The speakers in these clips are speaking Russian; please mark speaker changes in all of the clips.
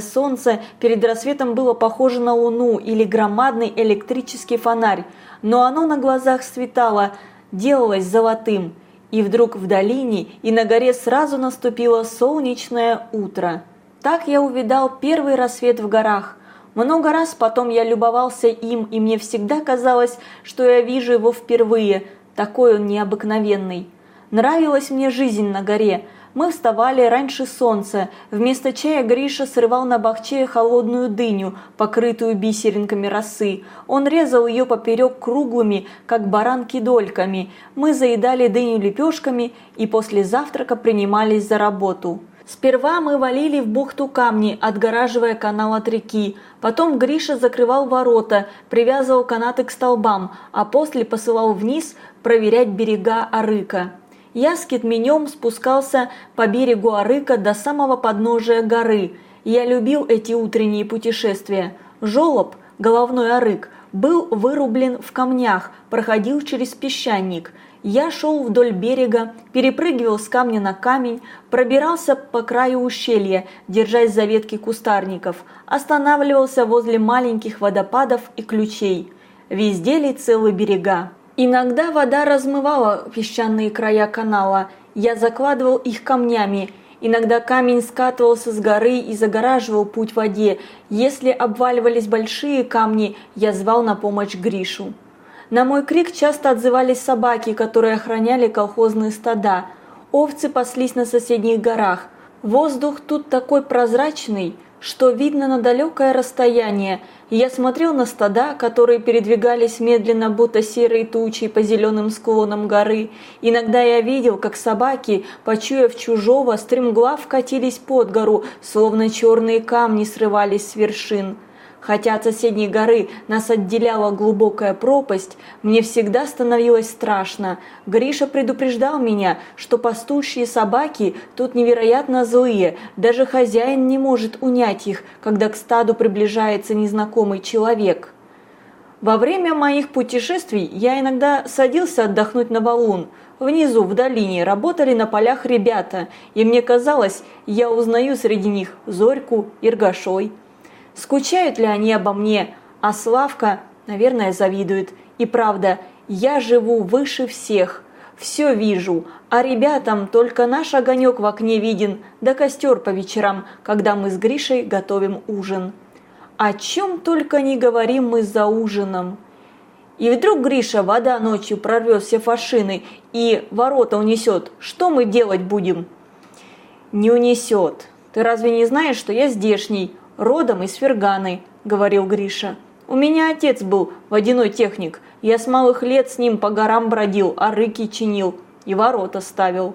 Speaker 1: Солнце перед рассветом было похоже на луну или громадный электрический фонарь, но оно на глазах светало, делалось золотым. И вдруг в долине и на горе сразу наступило солнечное утро. Так я увидал первый рассвет в горах. Много раз потом я любовался им, и мне всегда казалось, что я вижу его впервые, такой он необыкновенный. Нравилась мне жизнь на горе. Мы вставали раньше солнца. Вместо чая Гриша срывал на бахче холодную дыню, покрытую бисеринками росы. Он резал ее поперек круглыми, как баранки дольками. Мы заедали дыню лепешками и после завтрака принимались за работу. Сперва мы валили в бухту камни, отгораживая канал от реки. Потом Гриша закрывал ворота, привязывал канаты к столбам, а после посылал вниз проверять берега Арыка. Я с Китменем спускался по берегу Арыка до самого подножия горы. Я любил эти утренние путешествия. Жолоб, головной Арык, был вырублен в камнях, проходил через песчаник. Я шел вдоль берега, перепрыгивал с камня на камень, пробирался по краю ущелья, держась за ветки кустарников, останавливался возле маленьких водопадов и ключей. Везде ли целые берега. Иногда вода размывала песчаные края канала, я закладывал их камнями. Иногда камень скатывался с горы и загораживал путь в воде. Если обваливались большие камни, я звал на помощь Гришу. На мой крик часто отзывались собаки, которые охраняли колхозные стада. Овцы паслись на соседних горах. Воздух тут такой прозрачный, что видно на далекое расстояние, и я смотрел на стада, которые передвигались медленно, будто серые тучи по зеленым склонам горы. Иногда я видел, как собаки, почуяв чужого, стремглав катились под гору, словно черные камни срывались с вершин. Хотя от соседней горы нас отделяла глубокая пропасть, мне всегда становилось страшно. Гриша предупреждал меня, что пастущие собаки тут невероятно злые, даже хозяин не может унять их, когда к стаду приближается незнакомый человек. Во время моих путешествий я иногда садился отдохнуть на валун. Внизу, в долине, работали на полях ребята, и мне казалось, я узнаю среди них Зорьку, Иргашой. Скучают ли они обо мне? А Славка, наверное, завидует. И правда, я живу выше всех. Все вижу, а ребятам только наш огонек в окне виден, да костер по вечерам, когда мы с Гришей готовим ужин. О чем только не говорим мы за ужином. И вдруг Гриша вода ночью прорвет все фашины и ворота унесет. Что мы делать будем? Не унесет. Ты разве не знаешь, что я здешний? Родом из Ферганы», – говорил Гриша. «У меня отец был водяной техник. Я с малых лет с ним по горам бродил, а рыки чинил и ворота ставил».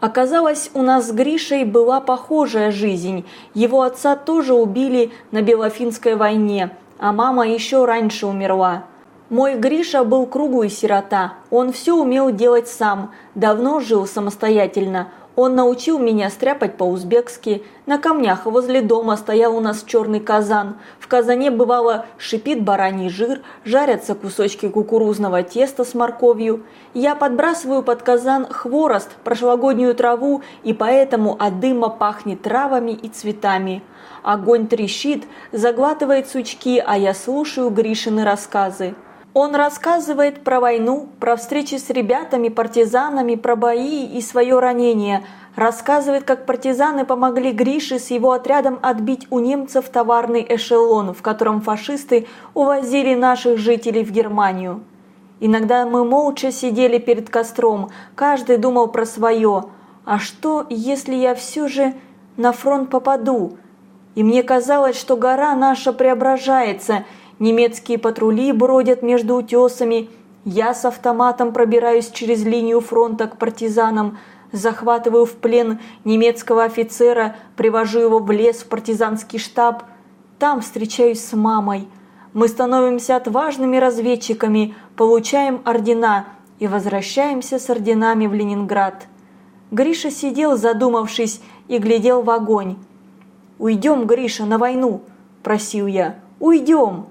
Speaker 1: Оказалось, у нас с Гришей была похожая жизнь. Его отца тоже убили на Белофинской войне, а мама еще раньше умерла. Мой Гриша был круглый сирота, он все умел делать сам, давно жил самостоятельно. Он научил меня стряпать по-узбекски. На камнях возле дома стоял у нас черный казан. В казане бывало шипит бараний жир, жарятся кусочки кукурузного теста с морковью. Я подбрасываю под казан хворост, прошлогоднюю траву, и поэтому от дыма пахнет травами и цветами. Огонь трещит, заглатывает сучки, а я слушаю Гришины рассказы. Он рассказывает про войну, про встречи с ребятами, партизанами, про бои и свое ранение. Рассказывает, как партизаны помогли Грише с его отрядом отбить у немцев товарный эшелон, в котором фашисты увозили наших жителей в Германию. Иногда мы молча сидели перед костром, каждый думал про свое. А что, если я все же на фронт попаду? И мне казалось, что гора наша преображается – Немецкие патрули бродят между утесами. Я с автоматом пробираюсь через линию фронта к партизанам, захватываю в плен немецкого офицера, привожу его в лес в партизанский штаб. Там встречаюсь с мамой. Мы становимся отважными разведчиками, получаем ордена и возвращаемся с орденами в Ленинград. Гриша сидел, задумавшись, и глядел в огонь. «Уйдем, Гриша, на войну!» – просил я. «Уйдем!»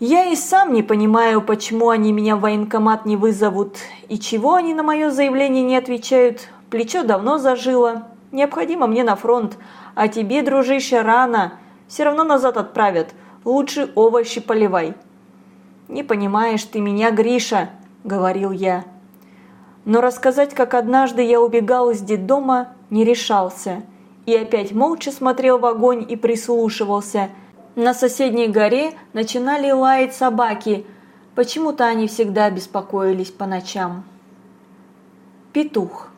Speaker 1: Я и сам не понимаю, почему они меня в военкомат не вызовут, и чего они на мое заявление не отвечают. Плечо давно зажило. Необходимо мне на фронт, а тебе, дружище, рано. Все равно назад отправят. Лучше овощи поливай». «Не понимаешь ты меня, Гриша», – говорил я. Но рассказать, как однажды я убегал из детдома, не решался. И опять молча смотрел в огонь и прислушивался. На соседней горе начинали лаять собаки. Почему-то они всегда беспокоились по ночам. Петух.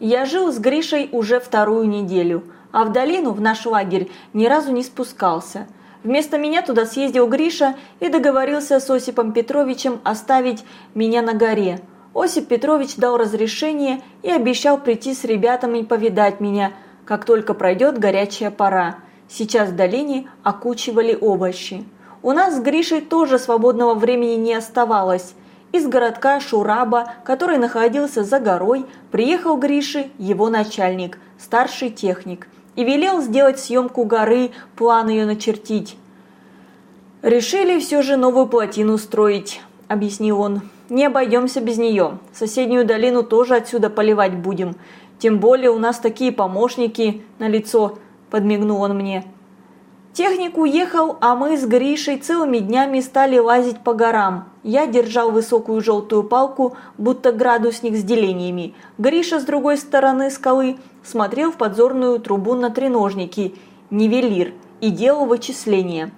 Speaker 1: Я жил с Гришей уже вторую неделю, а в долину, в наш лагерь, ни разу не спускался. Вместо меня туда съездил Гриша и договорился с Осипом Петровичем оставить меня на горе – Осип Петрович дал разрешение и обещал прийти с ребятами и повидать меня, как только пройдет горячая пора. Сейчас в долине окучивали овощи. У нас с Гришей тоже свободного времени не оставалось. Из городка Шураба, который находился за горой, приехал Гриши его начальник, старший техник, и велел сделать съемку горы, план ее начертить. «Решили все же новую плотину строить», – объяснил он. Не обойдемся без нее. Соседнюю долину тоже отсюда поливать будем. Тем более у нас такие помощники на лицо, подмигнул он мне. Техник уехал, а мы с Гришей целыми днями стали лазить по горам. Я держал высокую желтую палку, будто градусник с делениями. Гриша с другой стороны скалы смотрел в подзорную трубу на треножники, нивелир, и делал вычисления.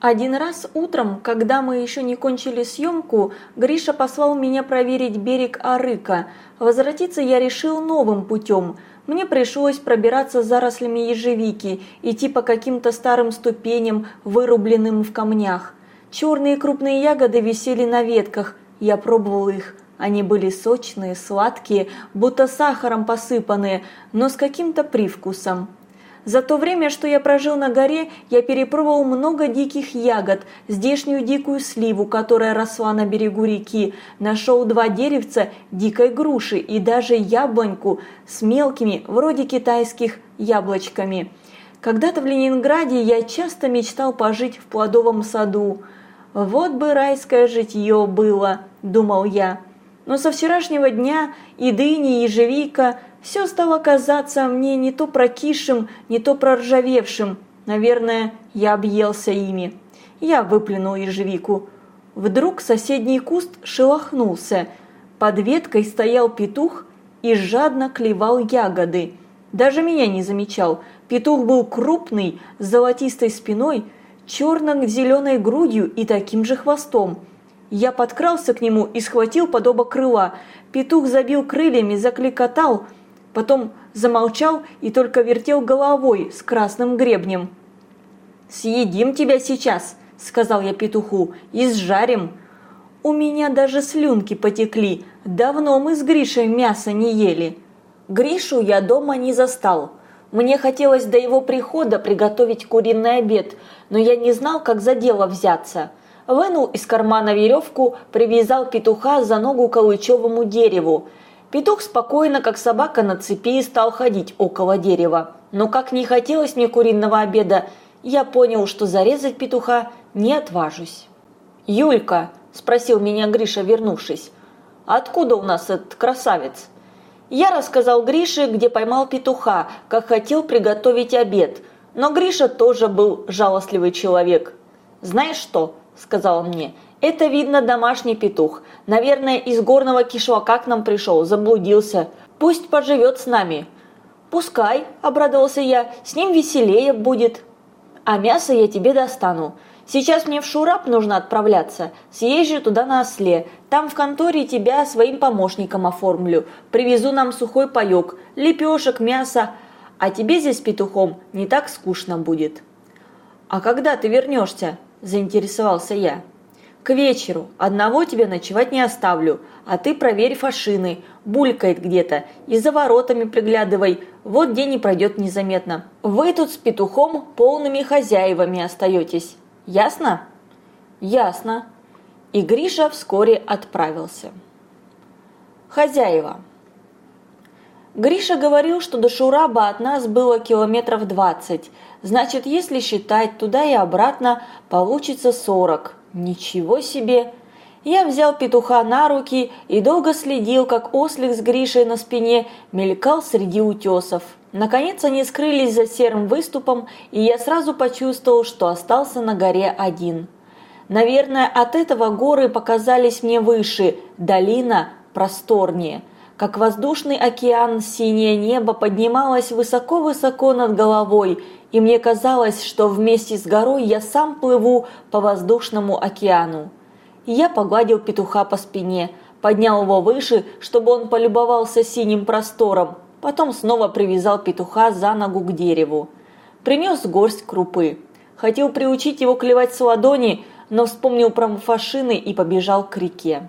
Speaker 1: Один раз утром, когда мы еще не кончили съемку, Гриша послал меня проверить берег Арыка. Возвратиться я решил новым путем. Мне пришлось пробираться зарослями ежевики, идти по каким-то старым ступеням, вырубленным в камнях. Черные крупные ягоды висели на ветках, я пробовал их. Они были сочные, сладкие, будто сахаром посыпанные, но с каким-то привкусом. За то время, что я прожил на горе, я перепробовал много диких ягод, здешнюю дикую сливу, которая росла на берегу реки, нашел два деревца дикой груши и даже яблоньку с мелкими, вроде китайских, яблочками. Когда-то в Ленинграде я часто мечтал пожить в плодовом саду. Вот бы райское житье было, думал я. Но со вчерашнего дня и дыни, и ежевика – все стало казаться мне не то прокисшим, не то проржавевшим. Наверное, я объелся ими. Я выплюнул ежевику. Вдруг соседний куст шелохнулся. Под веткой стоял петух и жадно клевал ягоды. Даже меня не замечал. Петух был крупный, с золотистой спиной, черно-зеленой грудью и таким же хвостом. Я подкрался к нему и схватил под оба крыла. Петух забил крыльями, закликотал – Потом замолчал и только вертел головой с красным гребнем. «Съедим тебя сейчас», – сказал я петуху, – «и сжарим». У меня даже слюнки потекли, давно мы с Гришей мясо не ели. Гришу я дома не застал. Мне хотелось до его прихода приготовить куриный обед, но я не знал, как за дело взяться. Вынул из кармана веревку, привязал петуха за ногу к калычевому дереву – Петух спокойно, как собака на цепи, стал ходить около дерева. Но как не хотелось мне куриного обеда, я понял, что зарезать петуха не отважусь. «Юлька», – спросил меня Гриша, вернувшись, – «откуда у нас этот красавец?» Я рассказал Грише, где поймал петуха, как хотел приготовить обед. Но Гриша тоже был жалостливый человек. «Знаешь что?» – сказал он мне – это, видно, домашний петух. Наверное, из горного кишлака к нам пришел, заблудился. Пусть поживет с нами. Пускай, обрадовался я, с ним веселее будет. А мясо я тебе достану. Сейчас мне в Шурап нужно отправляться. Съезжу туда на осле. Там в конторе тебя своим помощником оформлю. Привезу нам сухой паёк, лепешек, мясо. А тебе здесь петухом не так скучно будет. А когда ты вернешься? Заинтересовался я. К вечеру. Одного тебя ночевать не оставлю. А ты проверь фашины. Булькает где-то. И за воротами приглядывай. Вот день и пройдет незаметно. Вы тут с петухом полными хозяевами остаетесь. Ясно? Ясно. И Гриша вскоре отправился. Хозяева. Гриша говорил, что до Шураба от нас было километров 20. Значит, если считать туда и обратно, получится 40. Ничего себе! Я взял петуха на руки и долго следил, как ослик с Гришей на спине мелькал среди утесов. Наконец они скрылись за серым выступом, и я сразу почувствовал, что остался на горе один. Наверное, от этого горы показались мне выше, долина просторнее. Как воздушный океан, синее небо поднималось высоко-высоко над головой, и мне казалось, что вместе с горой я сам плыву по воздушному океану. Я погладил петуха по спине, поднял его выше, чтобы он полюбовался синим простором, потом снова привязал петуха за ногу к дереву. Принес горсть крупы. Хотел приучить его клевать с ладони, но вспомнил про фашины и побежал к реке.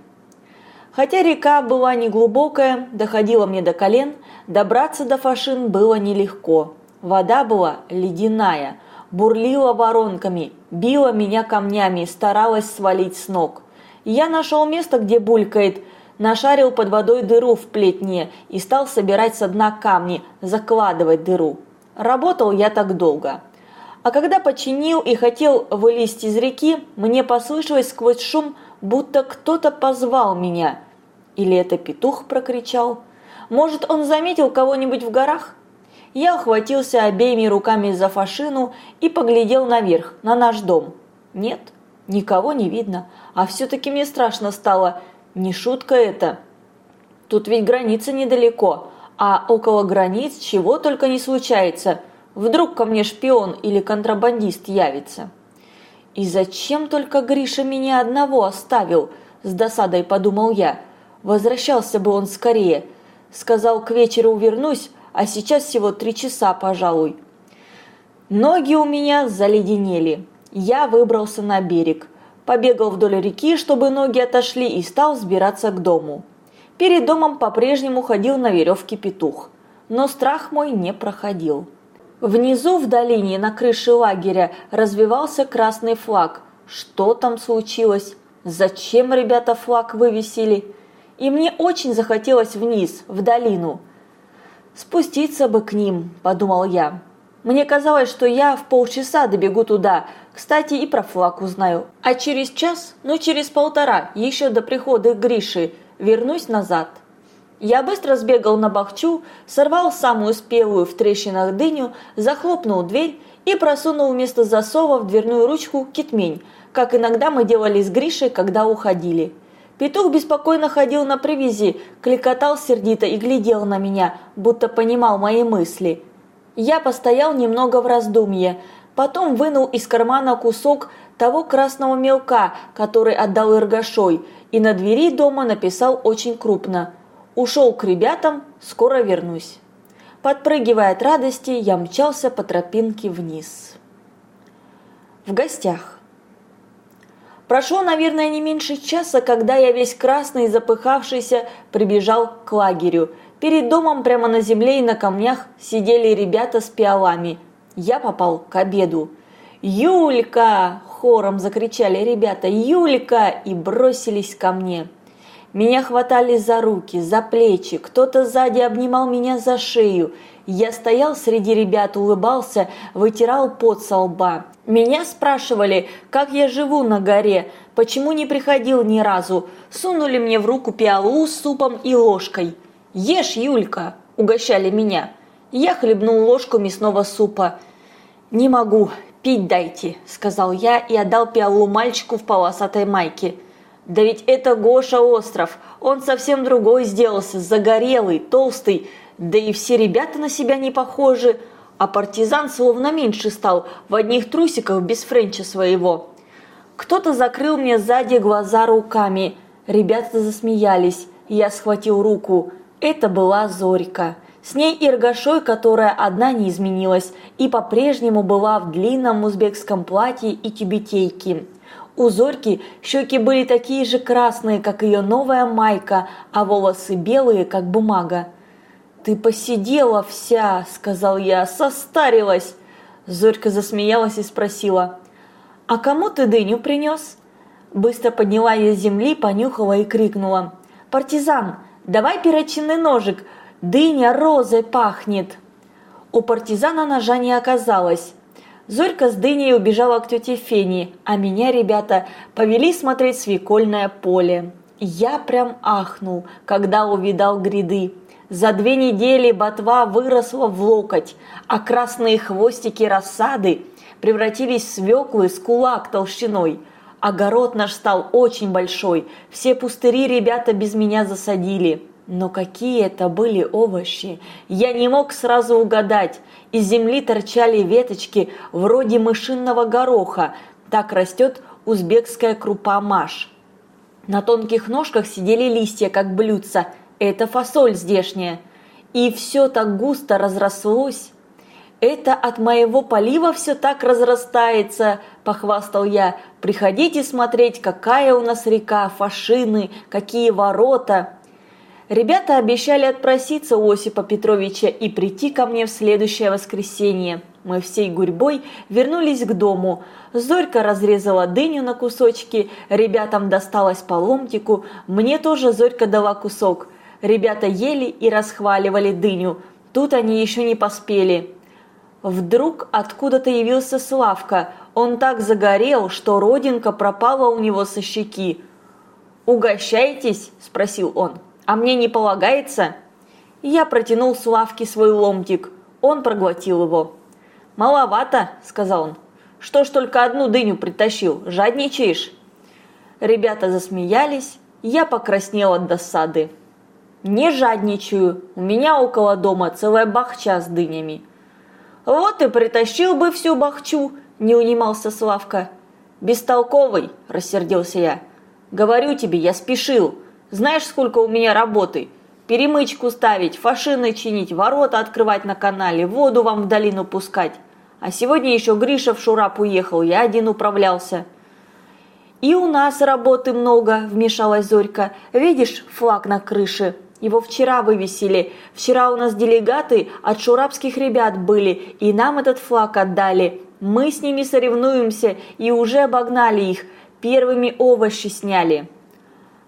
Speaker 1: Хотя река была неглубокая, доходила мне до колен, добраться до фашин было нелегко. Вода была ледяная, бурлила воронками, била меня камнями, старалась свалить с ног. Я нашел место, где булькает, нашарил под водой дыру в плетне и стал собирать со дна камни, закладывать дыру. Работал я так долго. А когда починил и хотел вылезть из реки, мне послышалось сквозь шум, будто кто-то позвал меня. Или это петух прокричал? Может, он заметил кого-нибудь в горах? Я ухватился обеими руками за фашину и поглядел наверх, на наш дом. Нет, никого не видно, а все-таки мне страшно стало. Не шутка это. Тут ведь граница недалеко, а около границ чего только не случается – Вдруг ко мне шпион или контрабандист явится. И зачем только Гриша меня одного оставил, с досадой подумал я. Возвращался бы он скорее. Сказал, к вечеру вернусь, а сейчас всего три часа, пожалуй. Ноги у меня заледенели. Я выбрался на берег. Побегал вдоль реки, чтобы ноги отошли, и стал взбираться к дому. Перед домом по-прежнему ходил на веревке петух. Но страх мой не проходил. Внизу в долине на крыше лагеря развивался красный флаг. Что там случилось? Зачем ребята флаг вывесили? И мне очень захотелось вниз, в долину. Спуститься бы к ним, подумал я. Мне казалось, что я в полчаса добегу туда. Кстати, и про флаг узнаю. А через час, ну через полтора, еще до прихода Гриши, вернусь назад. Я быстро сбегал на бахчу, сорвал самую спелую в трещинах дыню, захлопнул дверь и просунул вместо засова в дверную ручку китмень, как иногда мы делали с Гришей, когда уходили. Петух беспокойно ходил на привязи, кликотал сердито и глядел на меня, будто понимал мои мысли. Я постоял немного в раздумье, потом вынул из кармана кусок того красного мелка, который отдал Иргашой, и на двери дома написал очень крупно – Ушел к ребятам, скоро вернусь. Подпрыгивая от радости, я мчался по тропинке вниз. В гостях. Прошло, наверное, не меньше часа, когда я весь красный и запыхавшийся прибежал к лагерю. Перед домом прямо на земле и на камнях сидели ребята с пиалами. Я попал к обеду. «Юлька!» – хором закричали ребята. «Юлька!» и бросились ко мне. Меня хватали за руки, за плечи, кто-то сзади обнимал меня за шею. Я стоял среди ребят, улыбался, вытирал пот со лба. Меня спрашивали, как я живу на горе, почему не приходил ни разу. Сунули мне в руку пиалу с супом и ложкой. «Ешь, Юлька!» – угощали меня. Я хлебнул ложку мясного супа. «Не могу, пить дайте», – сказал я и отдал пиалу мальчику в полосатой майке. Да ведь это Гоша Остров, он совсем другой сделался, загорелый, толстый, да и все ребята на себя не похожи, а партизан словно меньше стал, в одних трусиках без френча своего. Кто-то закрыл мне сзади глаза руками, ребята засмеялись, я схватил руку. Это была Зорька. С ней Иргашой, которая одна не изменилась и по-прежнему была в длинном узбекском платье и тюбетейке. У Зорьки щеки были такие же красные, как ее новая майка, а волосы белые, как бумага. «Ты посидела вся», – сказал я, – «состарилась». Зорька засмеялась и спросила, «А кому ты дыню принес?» Быстро подняла ее с земли, понюхала и крикнула, «Партизан, давай перочинный ножик, дыня розой пахнет!» У партизана ножа не оказалось. Зорька с Дыней убежала к тете Фени, а меня ребята повели смотреть свекольное поле. Я прям ахнул, когда увидал гряды. За две недели ботва выросла в локоть, а красные хвостики рассады превратились в свеклы с кулак толщиной. Огород наш стал очень большой, все пустыри ребята без меня засадили. Но какие это были овощи! Я не мог сразу угадать. Из земли торчали веточки вроде мышинного гороха. Так растет узбекская крупа маш. На тонких ножках сидели листья, как блюдца. Это фасоль здешняя. И все так густо разрослось. «Это от моего полива все так разрастается», – похвастал я. «Приходите смотреть, какая у нас река, фашины, какие ворота». Ребята обещали отпроситься у Осипа Петровича и прийти ко мне в следующее воскресенье. Мы всей гурьбой вернулись к дому. Зорька разрезала дыню на кусочки, ребятам досталось по ломтику, мне тоже Зорька дала кусок. Ребята ели и расхваливали дыню. Тут они еще не поспели. Вдруг откуда-то явился Славка. Он так загорел, что родинка пропала у него со щеки. «Угощаетесь?» – спросил он а мне не полагается?» Я протянул Славке свой ломтик. Он проглотил его. «Маловато», – сказал он. «Что ж только одну дыню притащил? Жадничаешь?» Ребята засмеялись, я покраснел от досады. «Не жадничаю, у меня около дома целая бахча с дынями». «Вот и притащил бы всю бахчу», – не унимался Славка. «Бестолковый», – рассердился я. «Говорю тебе, я спешил. Знаешь, сколько у меня работы? Перемычку ставить, фашины чинить, ворота открывать на канале, воду вам в долину пускать. А сегодня еще Гриша в Шурап уехал, я один управлялся. И у нас работы много, вмешалась Зорька. Видишь флаг на крыше? Его вчера вывесили. Вчера у нас делегаты от шурапских ребят были, и нам этот флаг отдали. Мы с ними соревнуемся и уже обогнали их. Первыми овощи сняли.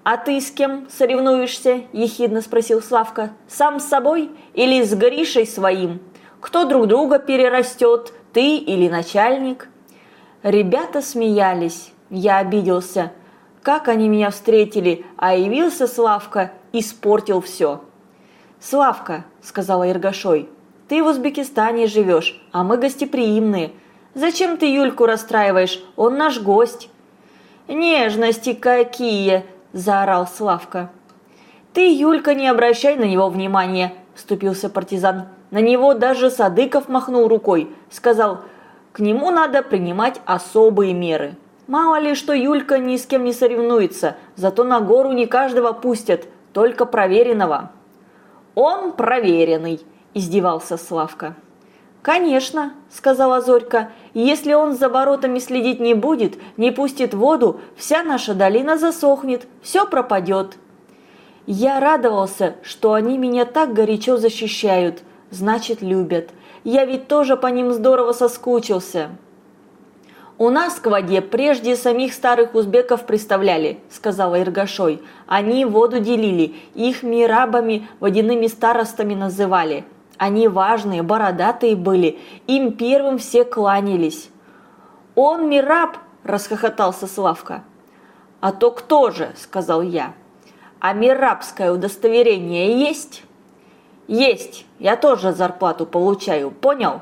Speaker 1: «А ты с кем соревнуешься?» – ехидно спросил Славка. «Сам с собой или с Гришей своим? Кто друг друга перерастет, ты или начальник?» Ребята смеялись. Я обиделся. Как они меня встретили, а явился Славка, испортил все. «Славка», – сказала Иргашой, – «ты в Узбекистане живешь, а мы гостеприимные. Зачем ты Юльку расстраиваешь? Он наш гость». «Нежности какие!» – заорал Славка. «Ты, Юлька, не обращай на него внимания», – вступился партизан. На него даже Садыков махнул рукой, сказал, к нему надо принимать особые меры. Мало ли, что Юлька ни с кем не соревнуется, зато на гору не каждого пустят, только проверенного. «Он проверенный», – издевался Славка. «Конечно», – сказала Зорька, – «если он за воротами следить не будет, не пустит воду, вся наша долина засохнет, все пропадет». Я радовался, что они меня так горячо защищают, значит любят. Я ведь тоже по ним здорово соскучился. «У нас к воде прежде самих старых узбеков представляли», – сказала Иргашой. «Они воду делили, их мирабами, водяными старостами называли. Они важные, бородатые были, им первым все кланялись. «Он мираб!» – расхохотался Славка. «А то кто же?» – сказал я. «А мирабское удостоверение есть?» «Есть, я тоже зарплату получаю, понял?»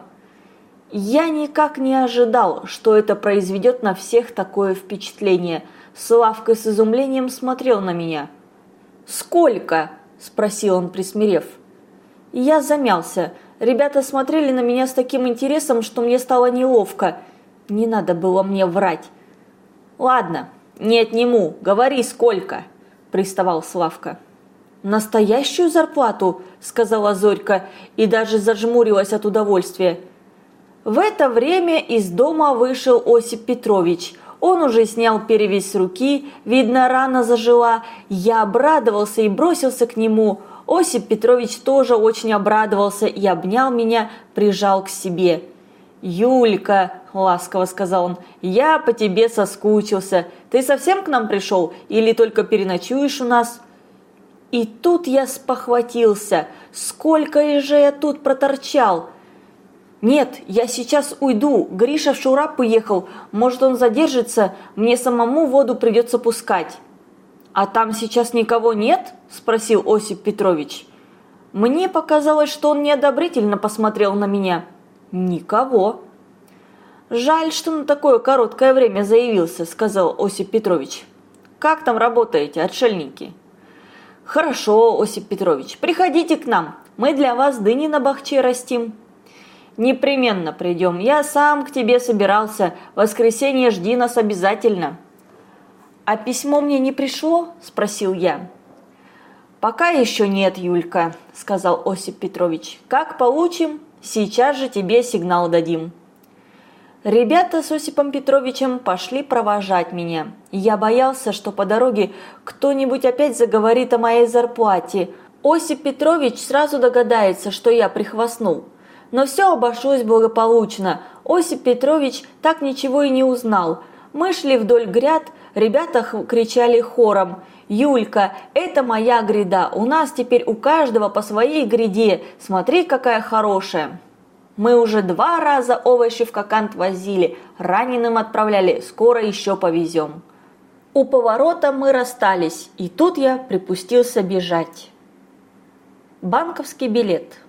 Speaker 1: Я никак не ожидал, что это произведет на всех такое впечатление. Славка с изумлением смотрел на меня. «Сколько?» – спросил он, присмирев. Я замялся. Ребята смотрели на меня с таким интересом, что мне стало неловко. Не надо было мне врать. «Ладно, не отниму, говори сколько», – приставал Славка. «Настоящую зарплату?» – сказала Зорька и даже зажмурилась от удовольствия. В это время из дома вышел Осип Петрович. Он уже снял перевязь с руки, видно, рана зажила. Я обрадовался и бросился к нему – Осип Петрович тоже очень обрадовался и обнял меня, прижал к себе. «Юлька», – ласково сказал он, – «я по тебе соскучился. Ты совсем к нам пришел или только переночуешь у нас?» И тут я спохватился. Сколько же я тут проторчал? «Нет, я сейчас уйду. Гриша в Шурап поехал. Может, он задержится. Мне самому воду придется пускать». «А там сейчас никого нет?» – спросил Осип Петрович. Мне показалось, что он неодобрительно посмотрел на меня. «Никого». «Жаль, что на такое короткое время заявился», – сказал Осип Петрович. «Как там работаете, отшельники?» «Хорошо, Осип Петрович, приходите к нам. Мы для вас дыни на бахче растим». «Непременно придем. Я сам к тебе собирался. Воскресенье жди нас обязательно». «А письмо мне не пришло?» – спросил я. «Пока еще нет, Юлька», – сказал Осип Петрович. «Как получим, сейчас же тебе сигнал дадим». Ребята с Осипом Петровичем пошли провожать меня. Я боялся, что по дороге кто-нибудь опять заговорит о моей зарплате. Осип Петрович сразу догадается, что я прихвастнул. Но все обошлось благополучно. Осип Петрович так ничего и не узнал. Мы шли вдоль гряд, ребята кричали хором. «Юлька, это моя гряда, у нас теперь у каждого по своей гряде, смотри, какая хорошая!» Мы уже два раза овощи в Кокант возили, раненым отправляли, скоро еще повезем. У поворота мы расстались, и тут я припустился бежать. Банковский билет.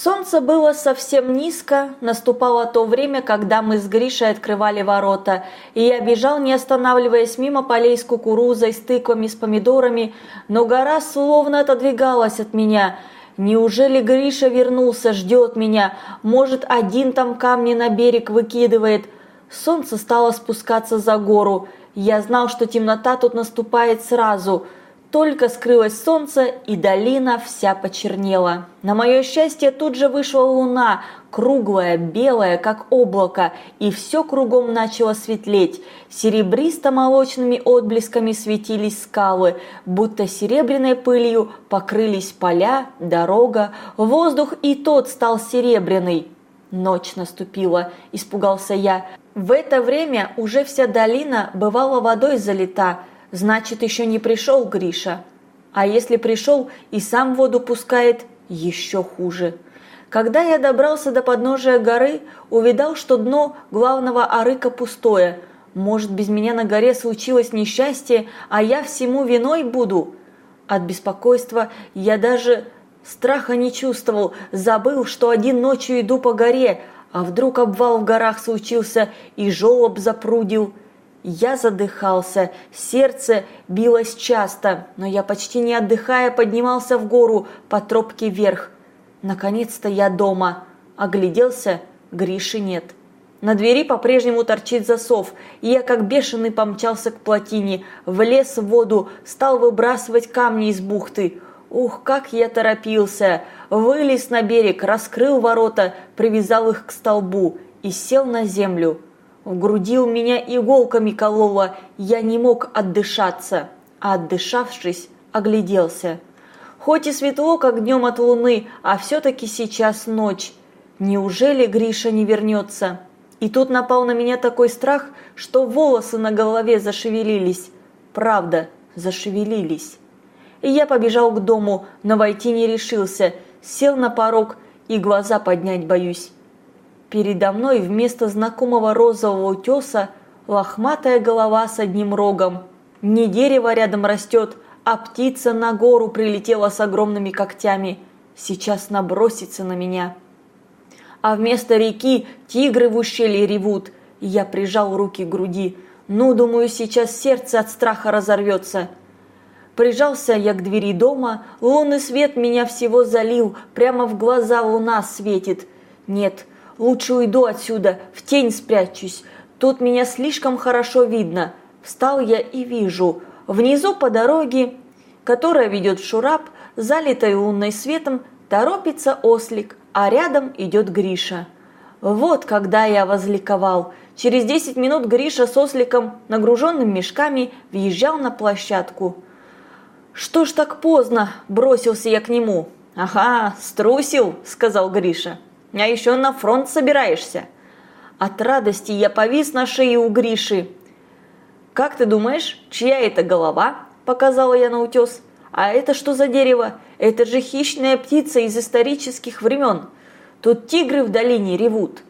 Speaker 1: Солнце было совсем низко, наступало то время, когда мы с Гришей открывали ворота, и я бежал, не останавливаясь мимо полей с кукурузой, с тыквами, с помидорами, но гора словно отодвигалась от меня – Неужели Гриша вернулся, ждет меня? Может, один там камни на берег выкидывает? Солнце стало спускаться за гору. Я знал, что темнота тут наступает сразу – только скрылось солнце, и долина вся почернела. На мое счастье, тут же вышла луна, круглая, белая, как облако, и все кругом начало светлеть. Серебристо-молочными отблесками светились скалы, будто серебряной пылью покрылись поля, дорога, воздух и тот стал серебряный. Ночь наступила, испугался я. В это время уже вся долина бывала водой залита, значит еще не пришел Гриша. А если пришел и сам воду пускает, еще хуже. Когда я добрался до подножия горы, увидал, что дно главного арыка пустое. Может, без меня на горе случилось несчастье, а я всему виной буду? От беспокойства я даже страха не чувствовал, забыл, что один ночью иду по горе, а вдруг обвал в горах случился и жолоб запрудил – я задыхался, сердце билось часто, но я почти не отдыхая поднимался в гору по тропке вверх. Наконец-то я дома. Огляделся, Гриши нет. На двери по-прежнему торчит засов, и я как бешеный помчался к плотине, влез в воду, стал выбрасывать камни из бухты. Ух, как я торопился! Вылез на берег, раскрыл ворота, привязал их к столбу и сел на землю. В груди у меня иголками кололо, я не мог отдышаться, а отдышавшись, огляделся. Хоть и светло, как днем от луны, а все-таки сейчас ночь. Неужели Гриша не вернется? И тут напал на меня такой страх, что волосы на голове зашевелились. Правда, зашевелились. И я побежал к дому, но войти не решился, сел на порог и глаза поднять боюсь. Передо мной вместо знакомого розового утеса лохматая голова с одним рогом. Не дерево рядом растет, а птица на гору прилетела с огромными когтями. Сейчас набросится на меня. А вместо реки тигры в ущелье ревут. Я прижал руки к груди. Ну, думаю, сейчас сердце от страха разорвется. Прижался я к двери дома, лунный свет меня всего залил, прямо в глаза луна светит. Нет, Лучше уйду отсюда, в тень спрячусь. Тут меня слишком хорошо видно. Встал я и вижу. Внизу по дороге, которая ведет в Шурап, залитой лунной светом, торопится ослик, а рядом идет Гриша. Вот когда я возликовал. Через 10 минут Гриша с осликом, нагруженным мешками, въезжал на площадку. «Что ж так поздно?» – бросился я к нему. «Ага, струсил», – сказал Гриша а еще на фронт собираешься. От радости я повис на шее у Гриши. «Как ты думаешь, чья это голова?» – показала я на утес. «А это что за дерево? Это же хищная птица из исторических времен. Тут тигры в долине ревут.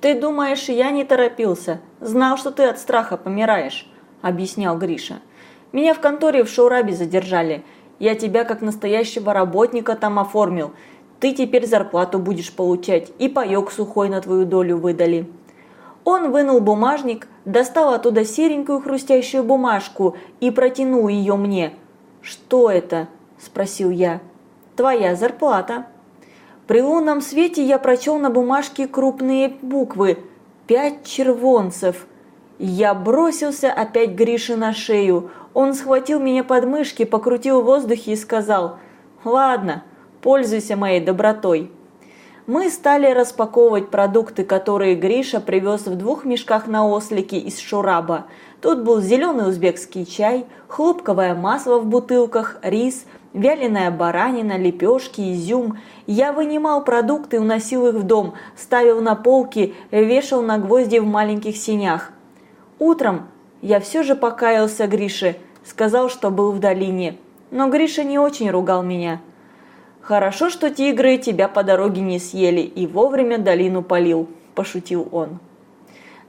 Speaker 1: Ты думаешь, я не торопился? Знал, что ты от страха помираешь, объяснял Гриша. Меня в конторе в Шаурабе задержали. Я тебя как настоящего работника там оформил. Ты теперь зарплату будешь получать, и паёк сухой на твою долю выдали. Он вынул бумажник, достал оттуда серенькую хрустящую бумажку и протянул ее мне. «Что это?» – спросил я. «Твоя зарплата». При лунном свете я прочел на бумажке крупные буквы «Пять червонцев». Я бросился опять Грише на шею. Он схватил меня под мышки, покрутил в воздухе и сказал «Ладно, пользуйся моей добротой». Мы стали распаковывать продукты, которые Гриша привез в двух мешках на ослике из Шураба. Тут был зеленый узбекский чай, хлопковое масло в бутылках, рис – Вяленая баранина, лепешки, изюм. Я вынимал продукты, уносил их в дом, ставил на полки, вешал на гвозди в маленьких синях. Утром я все же покаялся Грише, сказал, что был в долине. Но Гриша не очень ругал меня. «Хорошо, что тигры тебя по дороге не съели и вовремя долину полил», – пошутил он.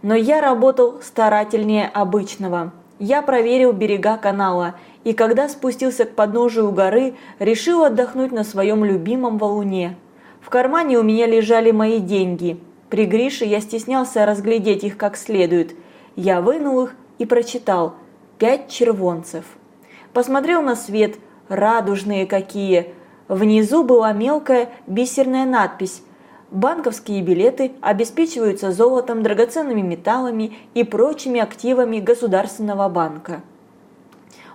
Speaker 1: Но я работал старательнее обычного. Я проверил берега канала – и когда спустился к подножию горы, решил отдохнуть на своем любимом валуне. В кармане у меня лежали мои деньги. При Грише я стеснялся разглядеть их как следует. Я вынул их и прочитал «Пять червонцев». Посмотрел на свет, радужные какие. Внизу была мелкая бисерная надпись Банковские билеты обеспечиваются золотом, драгоценными металлами и прочими активами Государственного банка.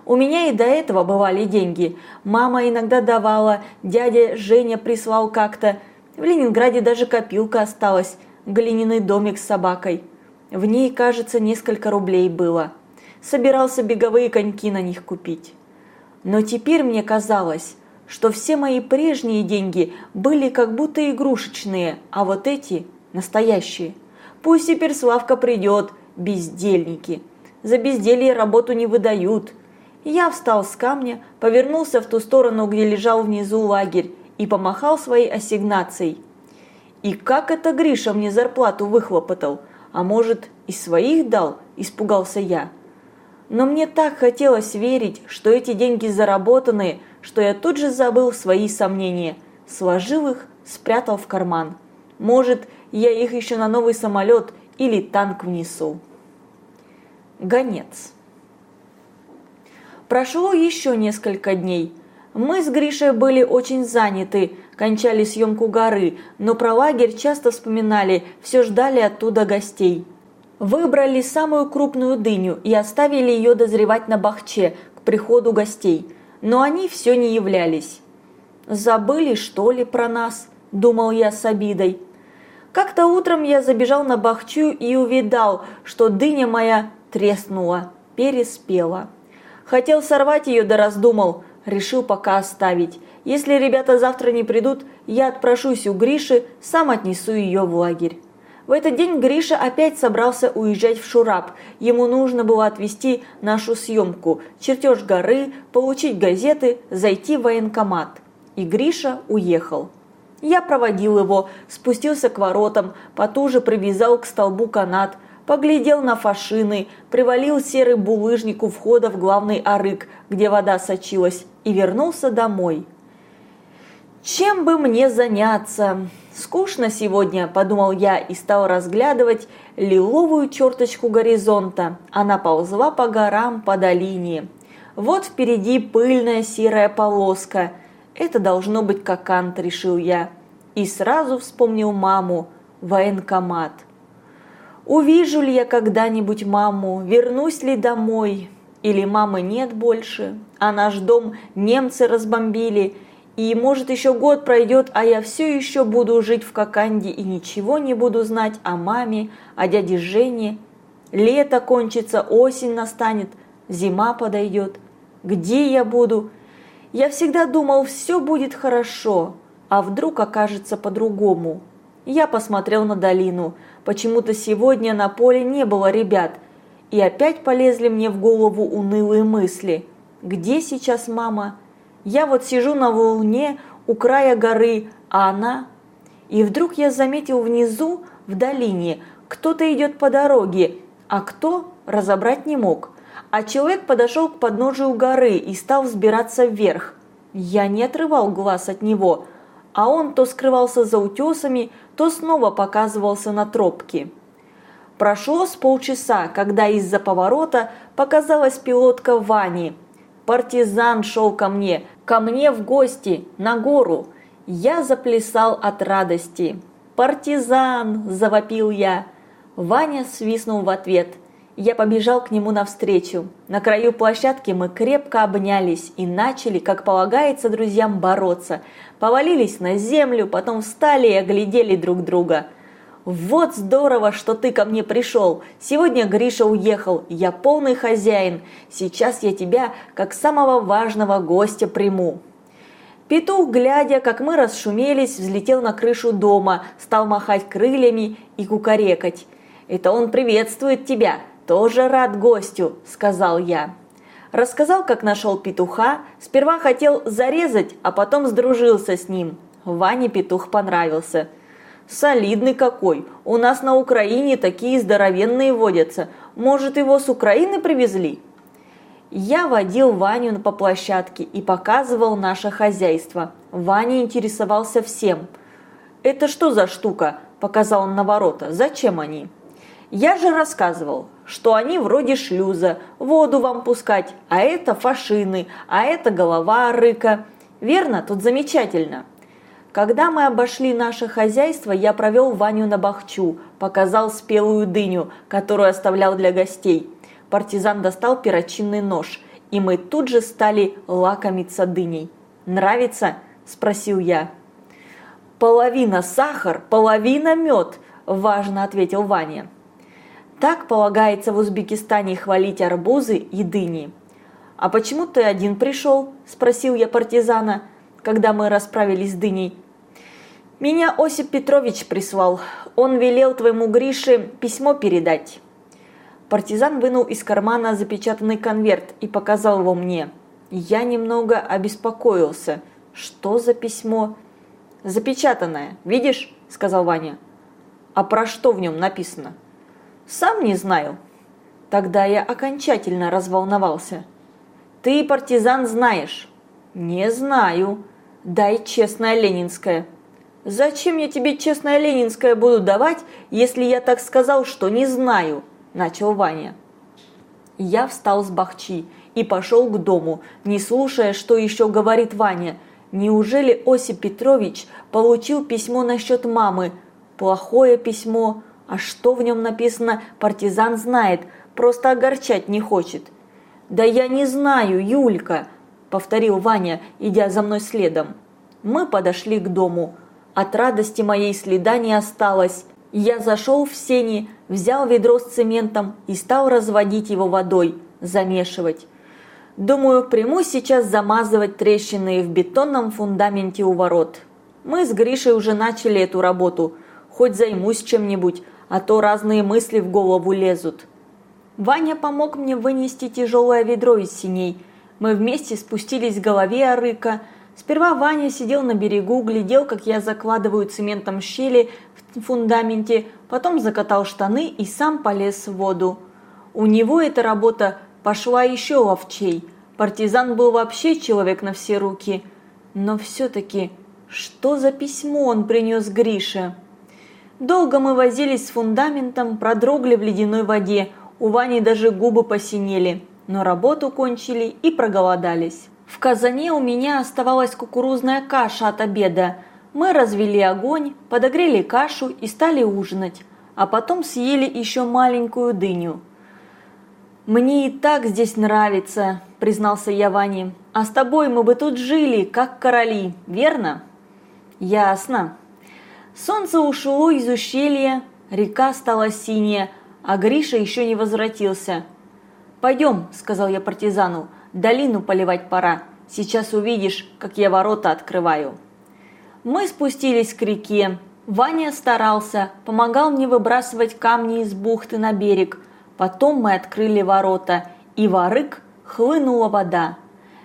Speaker 1: У меня и до этого бывали деньги. Мама иногда давала, дядя Женя прислал как-то. В Ленинграде даже копилка осталась, глиняный домик с собакой. В ней, кажется, несколько рублей было. Собирался беговые коньки на них купить. Но теперь мне казалось, что все мои прежние деньги были как будто игрушечные, а вот эти – настоящие. Пусть теперь Славка придет, бездельники. За безделье работу не выдают – я встал с камня, повернулся в ту сторону, где лежал внизу лагерь, и помахал своей ассигнацией. И как это Гриша мне зарплату выхлопотал? А может, и своих дал? Испугался я. Но мне так хотелось верить, что эти деньги заработанные, что я тут же забыл свои сомнения, сложил их, спрятал в карман. Может, я их еще на новый самолет или танк внесу. Гонец. Прошло еще несколько дней. Мы с Гришей были очень заняты, кончали съемку горы, но про лагерь часто вспоминали, все ждали оттуда гостей. Выбрали самую крупную дыню и оставили ее дозревать на бахче к приходу гостей, но они все не являлись. «Забыли, что ли, про нас?» – думал я с обидой. Как-то утром я забежал на бахчу и увидал, что дыня моя треснула, переспела. Хотел сорвать ее, да раздумал. Решил пока оставить. Если ребята завтра не придут, я отпрошусь у Гриши, сам отнесу ее в лагерь. В этот день Гриша опять собрался уезжать в Шураб. Ему нужно было отвезти нашу съемку, чертеж горы, получить газеты, зайти в военкомат. И Гриша уехал. Я проводил его, спустился к воротам, потуже привязал к столбу канат, поглядел на фашины, привалил серый булыжник у входа в главный арык, где вода сочилась, и вернулся домой. «Чем бы мне заняться?» «Скучно сегодня», – подумал я и стал разглядывать лиловую черточку горизонта. Она ползла по горам, по долине. Вот впереди пыльная серая полоска. Это должно быть какант, решил я. И сразу вспомнил маму, военкомат. Увижу ли я когда-нибудь маму, вернусь ли домой, или мамы нет больше, а наш дом немцы разбомбили, и может еще год пройдет, а я все еще буду жить в Коканде и ничего не буду знать о маме, о дяде Жене. Лето кончится, осень настанет, зима подойдет. Где я буду? Я всегда думал, все будет хорошо, а вдруг окажется по-другому. Я посмотрел на долину. Почему-то сегодня на поле не было ребят. И опять полезли мне в голову унылые мысли. Где сейчас мама? Я вот сижу на волне у края горы, а она... И вдруг я заметил внизу, в долине, кто-то идет по дороге, а кто разобрать не мог. А человек подошел к подножию горы и стал взбираться вверх. Я не отрывал глаз от него, а он то скрывался за утесами, то снова показывался на тропке. Прошло с полчаса, когда из-за поворота показалась пилотка Вани. Партизан шел ко мне, ко мне в гости, на гору. Я заплясал от радости. «Партизан!» – завопил я. Ваня свистнул в ответ. Я побежал к нему навстречу. На краю площадки мы крепко обнялись и начали, как полагается друзьям, бороться. Повалились на землю, потом встали и оглядели друг друга. «Вот здорово, что ты ко мне пришел. Сегодня Гриша уехал, я полный хозяин. Сейчас я тебя, как самого важного гостя, приму». Петух, глядя, как мы расшумелись, взлетел на крышу дома, стал махать крыльями и кукарекать. «Это он приветствует тебя, тоже рад гостю», – сказал я. Рассказал, как нашел петуха, сперва хотел зарезать, а потом сдружился с ним. Ване петух понравился. «Солидный какой! У нас на Украине такие здоровенные водятся. Может, его с Украины привезли?» Я водил Ваню по площадке и показывал наше хозяйство. Ваня интересовался всем. «Это что за штука?» – показал он на ворота. «Зачем они?» Я же рассказывал, что они вроде шлюза, воду вам пускать, а это фашины, а это голова рыка. Верно, тут замечательно. Когда мы обошли наше хозяйство, я провел Ваню на бахчу, показал спелую дыню, которую оставлял для гостей партизан достал перочинный нож, и мы тут же стали лакомиться дыней. «Нравится?» – спросил я. «Половина сахар, половина мед», – важно ответил Ваня. Так полагается в Узбекистане хвалить арбузы и дыни. «А почему ты один пришел?» – спросил я партизана, когда мы расправились с дыней. «Меня Осип Петрович прислал. Он велел твоему Грише письмо передать». Партизан вынул из кармана запечатанный конверт и показал его мне. Я немного обеспокоился. Что за письмо? Запечатанное, видишь? сказал Ваня. А про что в нем написано? Сам не знаю. Тогда я окончательно разволновался. Ты, партизан, знаешь? Не знаю. Дай честное ленинское. Зачем я тебе честное ленинское буду давать, если я так сказал, что не знаю? начал Ваня. Я встал с бахчи и пошел к дому, не слушая, что еще говорит Ваня. Неужели Осип Петрович получил письмо насчет мамы? Плохое письмо. А что в нем написано, партизан знает, просто огорчать не хочет. «Да я не знаю, Юлька», – повторил Ваня, идя за мной следом. Мы подошли к дому. От радости моей следа не осталось. Я зашел в сени, взял ведро с цементом и стал разводить его водой, замешивать. Думаю, примусь сейчас замазывать трещины в бетонном фундаменте у ворот. Мы с Гришей уже начали эту работу. Хоть займусь чем-нибудь, а то разные мысли в голову лезут. Ваня помог мне вынести тяжелое ведро из синей. Мы вместе спустились к голове Арыка. Сперва Ваня сидел на берегу, глядел, как я закладываю цементом щели фундаменте, потом закатал штаны и сам полез в воду. У него эта работа пошла еще ловчей. Партизан был вообще человек на все руки. Но все-таки, что за письмо он принес Грише? Долго мы возились с фундаментом, продрогли в ледяной воде, у Вани даже губы посинели, но работу кончили и проголодались. В казане у меня оставалась кукурузная каша от обеда – мы развели огонь, подогрели кашу и стали ужинать, а потом съели еще маленькую дыню. «Мне и так здесь нравится», – признался я Ване. «А с тобой мы бы тут жили, как короли, верно?» «Ясно». Солнце ушло из ущелья, река стала синяя, а Гриша еще не возвратился. «Пойдем», – сказал я партизану, – «долину поливать пора. Сейчас увидишь, как я ворота открываю». Мы спустились к реке. Ваня старался, помогал мне выбрасывать камни из бухты на берег. Потом мы открыли ворота, и в арык хлынула вода.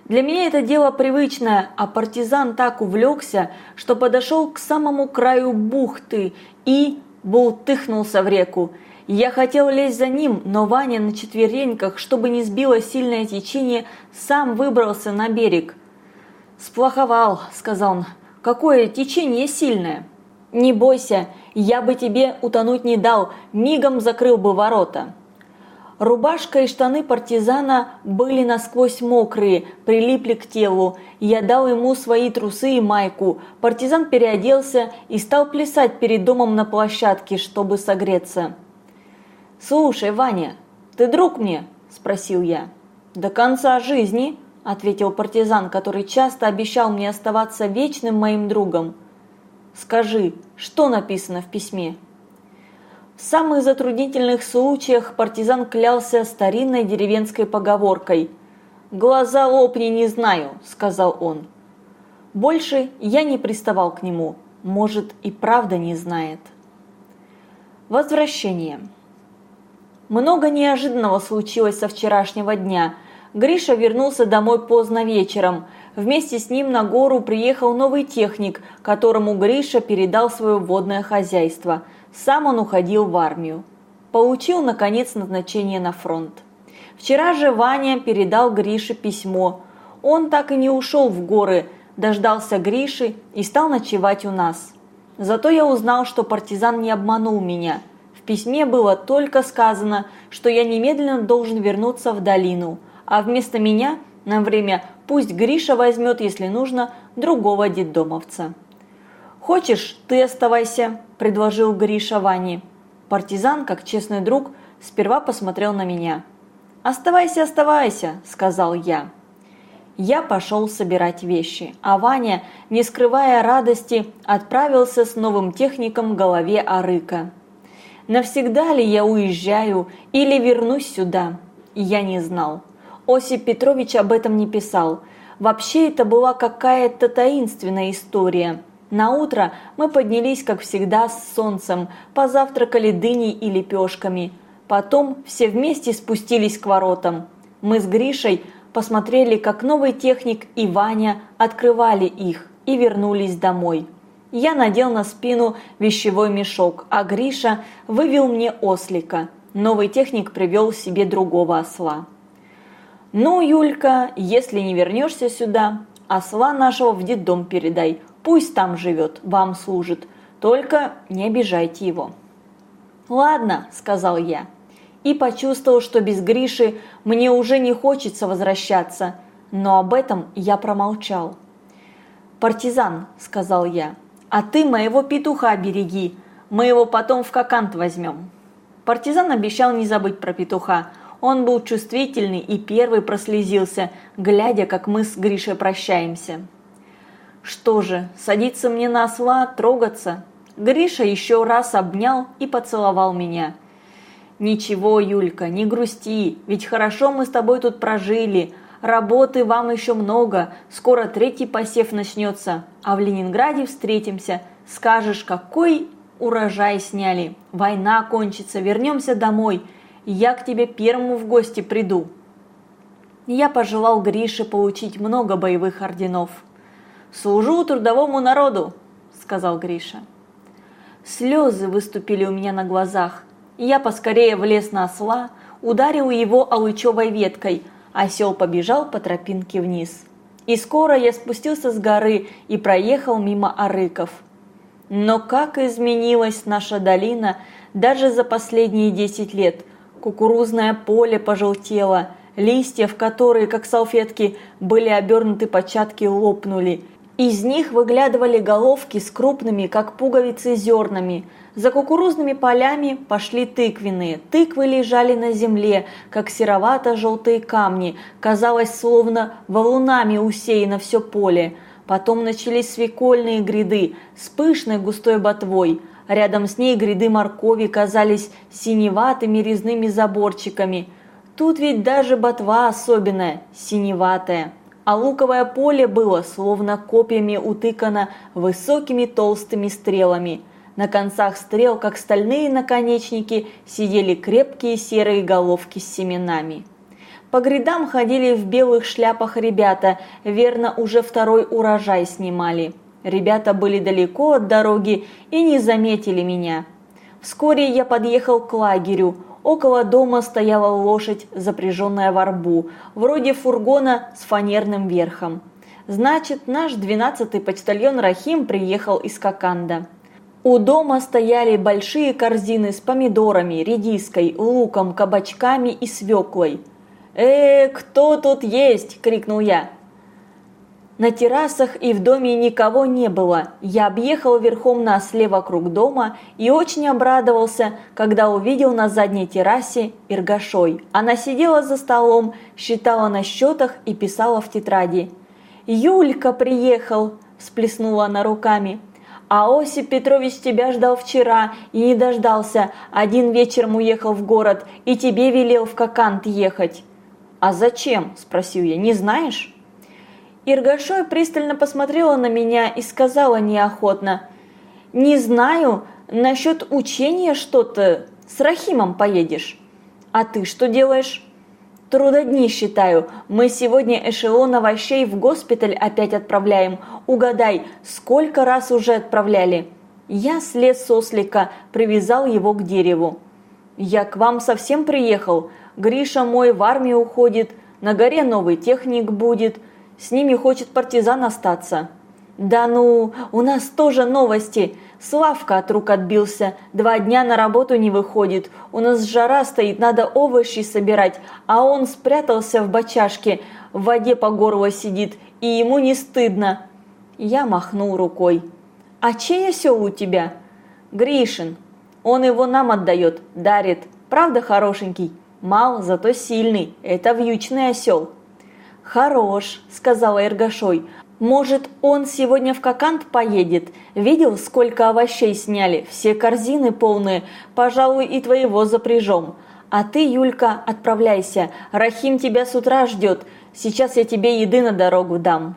Speaker 1: Для меня это дело привычное, а партизан так увлекся, что подошел к самому краю бухты и бултыхнулся в реку. Я хотел лезть за ним, но Ваня на четвереньках, чтобы не сбило сильное течение, сам выбрался на берег. «Сплоховал», – сказал он. «Какое течение сильное!» «Не бойся, я бы тебе утонуть не дал, мигом закрыл бы ворота». Рубашка и штаны партизана были насквозь мокрые, прилипли к телу. Я дал ему свои трусы и майку. Партизан переоделся и стал плясать перед домом на площадке, чтобы согреться. «Слушай, Ваня, ты друг мне?» – спросил я. «До конца жизни», – ответил партизан, который часто обещал мне оставаться вечным моим другом. «Скажи, что написано в письме?» В самых затруднительных случаях партизан клялся старинной деревенской поговоркой «Глаза лопни не знаю», – сказал он. Больше я не приставал к нему, может и правда не знает. Возвращение. Много неожиданного случилось со вчерашнего дня. Гриша вернулся домой поздно вечером. Вместе с ним на гору приехал новый техник, которому Гриша передал свое водное хозяйство – сам он уходил в армию. Получил, наконец, назначение на фронт. Вчера же Ваня передал Грише письмо. Он так и не ушел в горы, дождался Гриши и стал ночевать у нас. Зато я узнал, что партизан не обманул меня. Письме было только сказано, что я немедленно должен вернуться в долину, а вместо меня на время пусть Гриша возьмет, если нужно, другого детдомовца. «Хочешь, ты оставайся», – предложил Гриша Ване. Партизан, как честный друг, сперва посмотрел на меня. «Оставайся, оставайся», – сказал я. Я пошел собирать вещи, а Ваня, не скрывая радости, отправился с новым техником в голове Арыка. Навсегда ли я уезжаю или вернусь сюда? Я не знал. Осип Петрович об этом не писал. Вообще это была какая-то таинственная история – на утро мы поднялись, как всегда, с солнцем, позавтракали дыней и лепешками. Потом все вместе спустились к воротам. Мы с Гришей посмотрели, как новый техник и Ваня открывали их и вернулись домой. Я надел на спину вещевой мешок, а Гриша вывел мне ослика. Новый техник привел себе другого осла. «Ну, Юлька, если не вернешься сюда, осла нашего в детдом передай, Пусть там живет, вам служит, только не обижайте его». «Ладно», – сказал я, и почувствовал, что без Гриши мне уже не хочется возвращаться, но об этом я промолчал. «Партизан», – сказал я, – «а ты моего петуха береги, мы его потом в кокант возьмем». Партизан обещал не забыть про петуха, он был чувствительный и первый прослезился, глядя, как мы с Гришей прощаемся. Что же, садиться мне на осла, трогаться? Гриша еще раз обнял и поцеловал меня. «Ничего, Юлька, не грусти, ведь хорошо мы с тобой тут прожили. Работы вам еще много, скоро третий посев начнется, а в Ленинграде встретимся. Скажешь, какой урожай сняли. Война кончится, вернемся домой, я к тебе первому в гости приду». Я пожелал Грише получить много боевых орденов. «Служу трудовому народу», – сказал Гриша. Слезы выступили у меня на глазах, я поскорее влез на осла, ударил его алычевой веткой, осел побежал по тропинке вниз. И скоро я спустился с горы и проехал мимо арыков. Но как изменилась наша долина даже за последние десять лет. Кукурузное поле пожелтело, листья, в которые, как салфетки, были обернуты початки, лопнули, из них выглядывали головки с крупными, как пуговицы, зернами. За кукурузными полями пошли тыквенные. Тыквы лежали на земле, как серовато-желтые камни. Казалось, словно валунами усеяно все поле. Потом начались свекольные гряды с пышной густой ботвой. Рядом с ней гряды моркови казались синеватыми резными заборчиками. Тут ведь даже ботва особенная, синеватая а луковое поле было словно копьями утыкано высокими толстыми стрелами. На концах стрел, как стальные наконечники, сидели крепкие серые головки с семенами. По грядам ходили в белых шляпах ребята, верно, уже второй урожай снимали. Ребята были далеко от дороги и не заметили меня. Вскоре я подъехал к лагерю. Около дома стояла лошадь, запряженная в арбу, вроде фургона с фанерным верхом. Значит, наш двенадцатый почтальон Рахим приехал из Коканда. У дома стояли большие корзины с помидорами, редиской, луком, кабачками и свеклой. «Э, кто тут есть?» – крикнул я. На террасах и в доме никого не было. Я объехал верхом на осле вокруг дома и очень обрадовался, когда увидел на задней террасе Иргашой. Она сидела за столом, считала на счетах и писала в тетради. «Юлька приехал!» – всплеснула она руками. А Осип Петрович тебя ждал вчера и не дождался. Один вечером уехал в город и тебе велел в Кокант ехать. А зачем? Спросил я. Не знаешь? Иргашой пристально посмотрела на меня и сказала неохотно. Не знаю, насчет учения что-то. С Рахимом поедешь. А ты что делаешь? Трудодни считаю. Мы сегодня эшелон овощей в госпиталь опять отправляем. Угадай, сколько раз уже отправляли? Я слез с ослика, привязал его к дереву. Я к вам совсем приехал. Гриша мой в армию уходит, на горе новый техник будет. С ними хочет партизан остаться. Да ну, у нас тоже новости. Славка от рук отбился, два дня на работу не выходит. У нас жара стоит, надо овощи собирать, а он спрятался в бочашке, в воде по горло сидит, и ему не стыдно. Я махнул рукой. А чей осел у тебя? Гришин. Он его нам отдает, дарит. Правда хорошенький? Мал, зато сильный. Это вьючный осел. Хорош, сказала Эргашой. Может, он сегодня в Кокант поедет? Видел, сколько овощей сняли? Все корзины полные. Пожалуй, и твоего запряжем. А ты, Юлька, отправляйся. Рахим тебя с утра ждет. Сейчас я тебе еды на дорогу дам».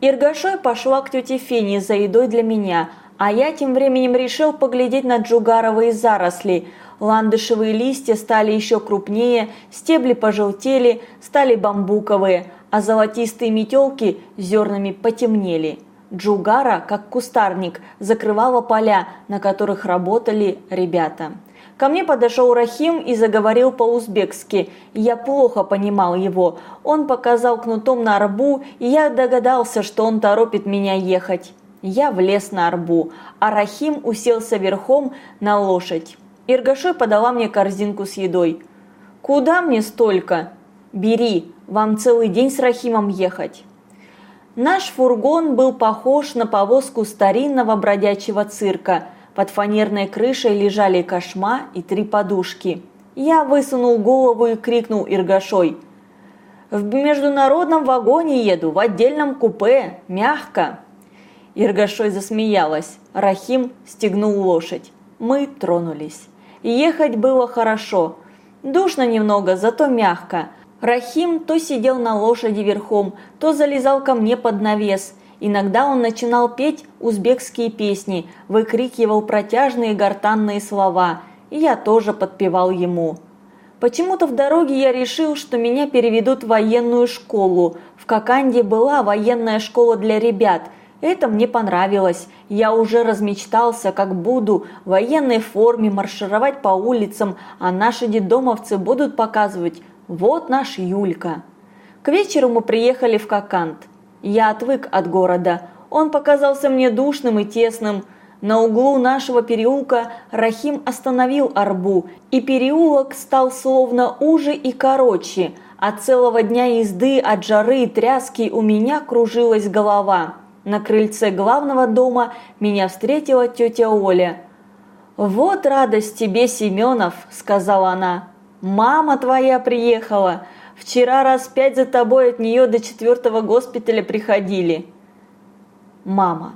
Speaker 1: Иргашой пошла к тете Фене за едой для меня, а я тем временем решил поглядеть на джугаровые заросли. Ландышевые листья стали еще крупнее, стебли пожелтели, стали бамбуковые – а золотистые метелки зернами потемнели. Джугара, как кустарник, закрывала поля, на которых работали ребята. Ко мне подошел Рахим и заговорил по-узбекски. Я плохо понимал его. Он показал кнутом на арбу, и я догадался, что он торопит меня ехать. Я влез на арбу, а Рахим уселся верхом на лошадь. Иргашой подала мне корзинку с едой. «Куда мне столько?» «Бери, вам целый день с Рахимом ехать». Наш фургон был похож на повозку старинного бродячего цирка. Под фанерной крышей лежали кошма и три подушки. Я высунул голову и крикнул Иргашой. «В международном вагоне еду, в отдельном купе, мягко!» Иргашой засмеялась. Рахим стегнул лошадь. Мы тронулись. Ехать было хорошо. Душно немного, зато мягко. Рахим то сидел на лошади верхом, то залезал ко мне под навес. Иногда он начинал петь узбекские песни, выкрикивал протяжные гортанные слова, и я тоже подпевал ему. Почему-то в дороге я решил, что меня переведут в военную школу. В Коканде была военная школа для ребят. Это мне понравилось. Я уже размечтался, как буду в военной форме маршировать по улицам, а наши детдомовцы будут показывать, вот наш Юлька. К вечеру мы приехали в Кокант. Я отвык от города. Он показался мне душным и тесным. На углу нашего переулка Рахим остановил арбу, и переулок стал словно уже и короче. От целого дня езды, от жары и тряски у меня кружилась голова. На крыльце главного дома меня встретила тетя Оля. «Вот радость тебе, Семенов», – сказала она. Мама твоя приехала. Вчера раз пять за тобой от нее до четвертого госпиталя приходили. Мама.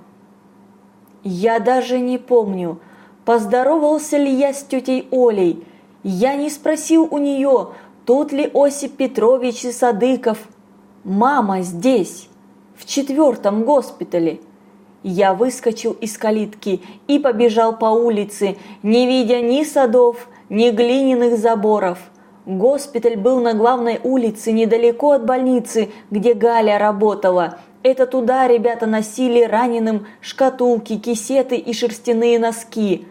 Speaker 1: Я даже не помню, поздоровался ли я с тетей Олей. Я не спросил у нее, тут ли Осип Петрович и Садыков. Мама здесь, в четвертом госпитале. Я выскочил из калитки и побежал по улице, не видя ни садов, ни глиняных заборов. Госпиталь был на главной улице, недалеко от больницы, где Галя работала. Это туда ребята носили раненым шкатулки, кисеты и шерстяные носки.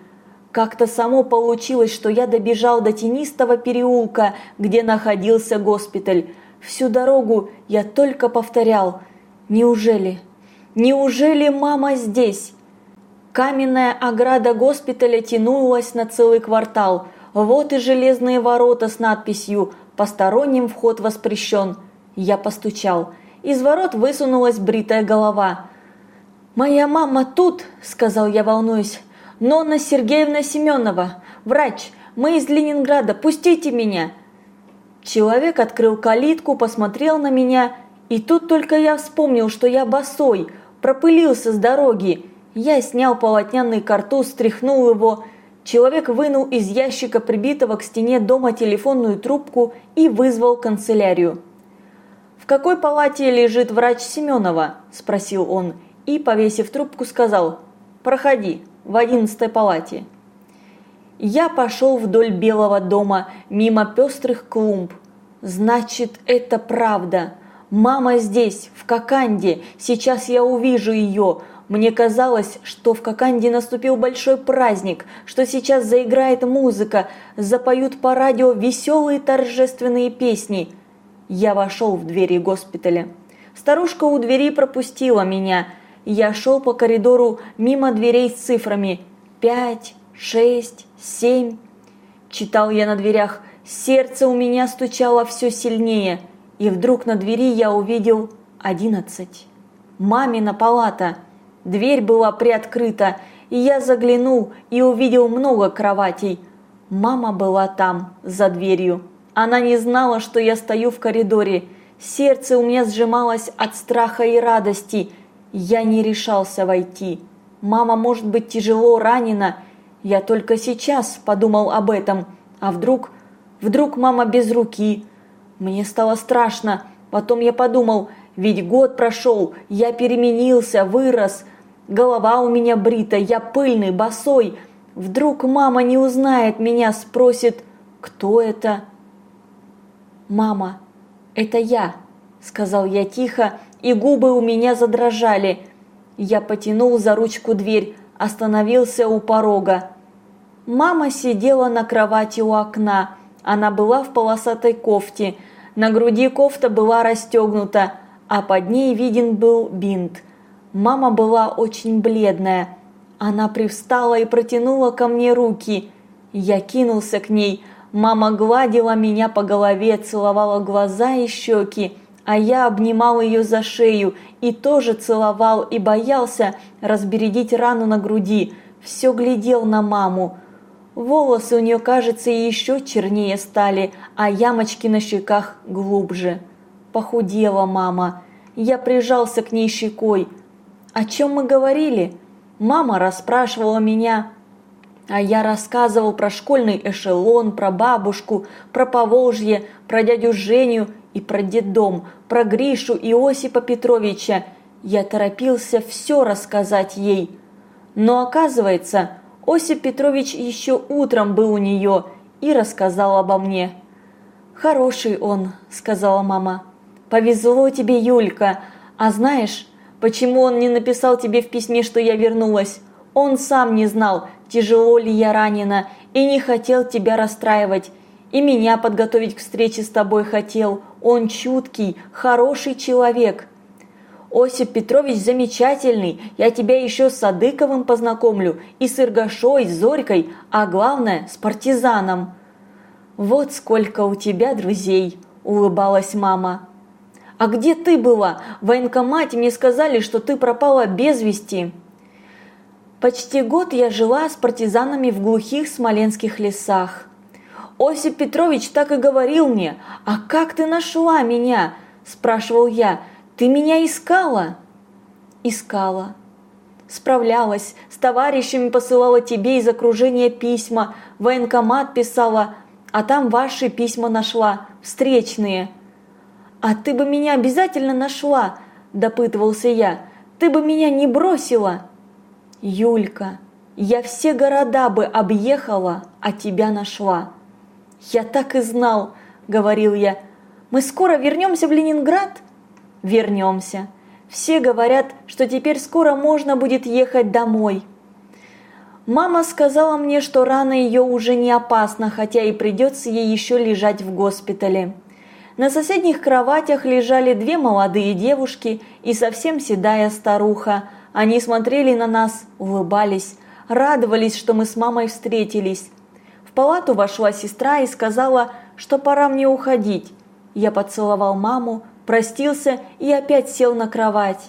Speaker 1: Как-то само получилось, что я добежал до тенистого переулка, где находился госпиталь. Всю дорогу я только повторял «Неужели? Неужели мама здесь?» Каменная ограда госпиталя тянулась на целый квартал. Вот и железные ворота с надписью «Посторонним вход воспрещен». Я постучал. Из ворот высунулась бритая голова. «Моя мама тут», – сказал я, волнуюсь. «Нонна Сергеевна Семенова, врач, мы из Ленинграда, пустите меня!» Человек открыл калитку, посмотрел на меня, и тут только я вспомнил, что я босой, пропылился с дороги. Я снял полотняный картуз, стряхнул его. Человек вынул из ящика прибитого к стене дома телефонную трубку и вызвал канцелярию. «В какой палате лежит врач Семенова?» – спросил он и, повесив трубку, сказал «Проходи, в одиннадцатой палате». Я пошел вдоль Белого дома, мимо пестрых клумб. Значит, это правда. Мама здесь, в Коканде. Сейчас я увижу ее. Мне казалось, что в Коканде наступил большой праздник, что сейчас заиграет музыка, запоют по радио веселые торжественные песни. Я вошел в двери госпиталя. Старушка у двери пропустила меня. Я шел по коридору мимо дверей с цифрами пять, шесть, семь. Читал я на дверях, сердце у меня стучало все сильнее, и вдруг на двери я увидел одиннадцать. Мамина палата. Дверь была приоткрыта, и я заглянул и увидел много кроватей. Мама была там, за дверью. Она не знала, что я стою в коридоре. Сердце у меня сжималось от страха и радости. Я не решался войти. Мама может быть тяжело ранена, я только сейчас подумал об этом. А вдруг... Вдруг мама без руки? Мне стало страшно. Потом я подумал, ведь год прошел, я переменился, вырос. Голова у меня брита, я пыльный, босой. Вдруг мама не узнает меня, спросит, кто это? «Мама, это я», – сказал я тихо, и губы у меня задрожали. Я потянул за ручку дверь, остановился у порога. Мама сидела на кровати у окна. Она была в полосатой кофте. На груди кофта была расстегнута, а под ней виден был бинт. Мама была очень бледная. Она привстала и протянула ко мне руки. Я кинулся к ней. Мама гладила меня по голове, целовала глаза и щеки, а я обнимал ее за шею и тоже целовал и боялся разбередить рану на груди. Все глядел на маму. Волосы у нее, кажется, еще чернее стали, а ямочки на щеках глубже. Похудела мама. Я прижался к ней щекой. О чем мы говорили? Мама расспрашивала меня. А я рассказывал про школьный эшелон, про бабушку, про Поволжье, про дядю Женю и про детдом, про Гришу и Осипа Петровича. Я торопился все рассказать ей. Но оказывается, Осип Петрович еще утром был у нее и рассказал обо мне. «Хороший он», – сказала мама. «Повезло тебе, Юлька. А знаешь, почему он не написал тебе в письме, что я вернулась? Он сам не знал, тяжело ли я ранена, и не хотел тебя расстраивать. И меня подготовить к встрече с тобой хотел. Он чуткий, хороший человек». Осип Петрович замечательный, я тебя еще с Садыковым познакомлю, и с Иргашой, с Зорькой, а главное, с партизаном». «Вот сколько у тебя друзей», – улыбалась мама. «А где ты была? В военкомате мне сказали, что ты пропала без вести». Почти год я жила с партизанами в глухих смоленских лесах. Осип Петрович так и говорил мне, «А как ты нашла меня?» – спрашивал я – ты меня искала? Искала. Справлялась, с товарищами посылала тебе из окружения письма, военкомат писала, а там ваши письма нашла, встречные. А ты бы меня обязательно нашла, допытывался я. Ты бы меня не бросила. Юлька, я все города бы объехала, а тебя нашла. Я так и знал, – говорил я. «Мы скоро вернемся в Ленинград?» «Вернемся. Все говорят, что теперь скоро можно будет ехать домой». Мама сказала мне, что рана ее уже не опасна, хотя и придется ей еще лежать в госпитале. На соседних кроватях лежали две молодые девушки и совсем седая старуха. Они смотрели на нас, улыбались, радовались, что мы с мамой встретились. В палату вошла сестра и сказала, что пора мне уходить. Я поцеловал маму, простился и опять сел на кровать.